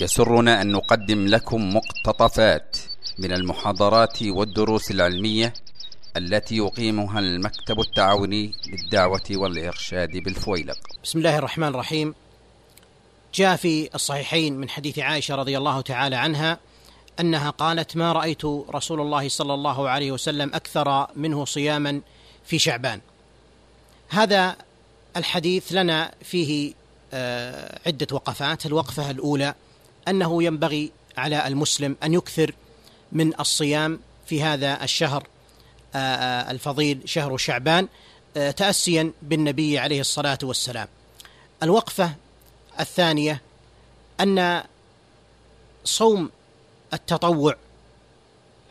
يسرنا أن نقدم لكم مقتطفات من المحاضرات والدروس العلمية التي يقيمها المكتب التعاوني للدعوة والإرشاد بالفويلق. بسم الله الرحمن الرحيم. جاء في الصحيحين من حديث عائشة رضي الله تعالى عنها أنها قالت ما رأيت رسول الله صلى الله عليه وسلم أكثر منه صياما في شعبان. هذا الحديث لنا فيه آه، عدة وقفات. الوقفة الأولى أنه ينبغي على المسلم أن يكثر من الصيام في هذا الشهر آه، آه، الفضيل شهر شعبان تاسيا بالنبي عليه الصلاة والسلام. الوقفة الثانية أن صوم التطوع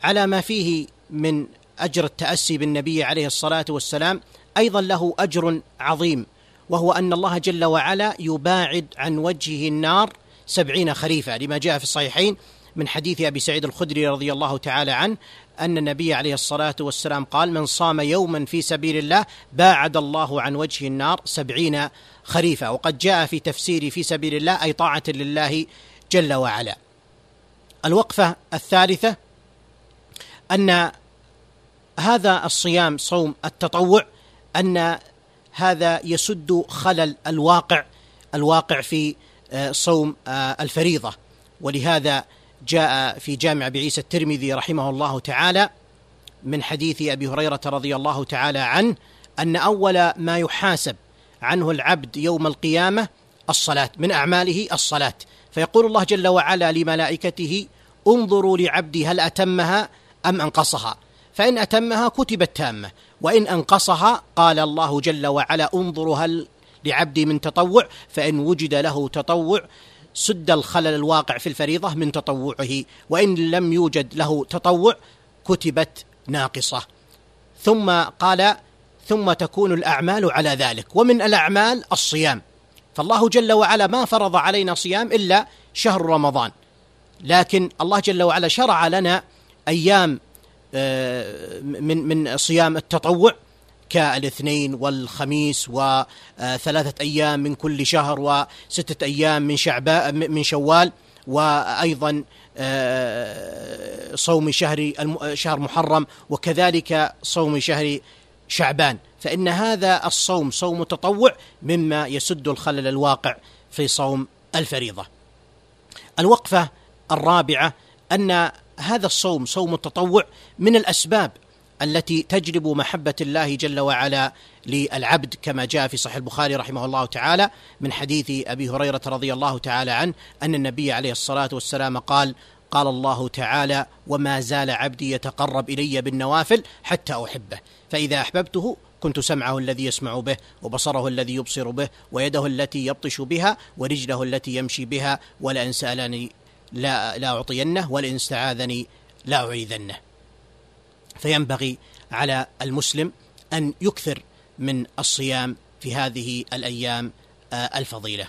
على ما فيه من أجر التأسي بالنبي عليه الصلاة والسلام أيضا له أجر عظيم وهو أن الله جل وعلا يباعد عن وجهه النار سبعين خريفا لما جاء في الصحيحين من حديث أبي سعيد الخدري رضي الله تعالى عنه أن النبي عليه الصلاة والسلام قال من صام يوما في سبيل الله باعد الله عن وجه النار سبعين خريفا وقد جاء في تفسير في سبيل الله أي طاعة لله جل وعلا. الوقفة الثالثة أن هذا الصيام صوم التطوع أن هذا يسد خلل الواقع الواقع في صوم آه، الفريضة. ولهذا جاء في جامع أبي عيسى الترمذي رحمه الله تعالى من حديث أبي هريرة رضي الله تعالى عنه أن أول ما يحاسب عنه العبد يوم القيامة الصلاة من أعماله الصلاة. فيقول الله جل وعلا لملائكته انظروا لعبدي هل أتمها أم أنقصها. فإن أتمها كتبت تامة وإن أنقصها قال الله جل وعلا انظروا هل لعبدي من تطوع فإن وجد له تطوع سد الخلل الواقع في الفريضة من تطوعه. وإن لم يوجد له تطوع كتبت ناقصة. ثم قال ثم تكون الأعمال على ذلك. ومن الأعمال الصيام. فالله جل وعلا ما فرض علينا صيام إلا شهر رمضان. لكن الله جل وعلا شرع لنا أيام آه، من من صيام التطوع. كالاثنين والخميس وثلاثة أيام من كل شهر وستة أيام من شعبان من شوال وأيضا آه، صوم شهر شهر محرم وكذلك صوم شهر شعبان. فإن هذا الصوم صوم تطوع مما يسد الخلل الواقع في صوم الفريضة. الوقفة الرابعة أن هذا الصوم صوم التطوع من الأسباب التي تجلب محبة الله جل وعلا للعبد كما جاء في صحيح البخاري رحمه الله تعالى من حديث أبي هريرة رضي الله تعالى عنه أن النبي عليه الصلاة والسلام قال قال الله تعالى وما زال عبدي يتقرب إلي بالنوافل حتى أحبه فإذا أحببته كنت سمعه الذي يسمع به وبصره الذي يبصر به ويده التي يبطش بها ورجله التي يمشي بها ولئن سألني لا لا أعطينه ولئن استعاذني لا أعيذنه. فينبغي على المسلم أن يكثر من الصيام في هذه الأيام آه، الفضيلة.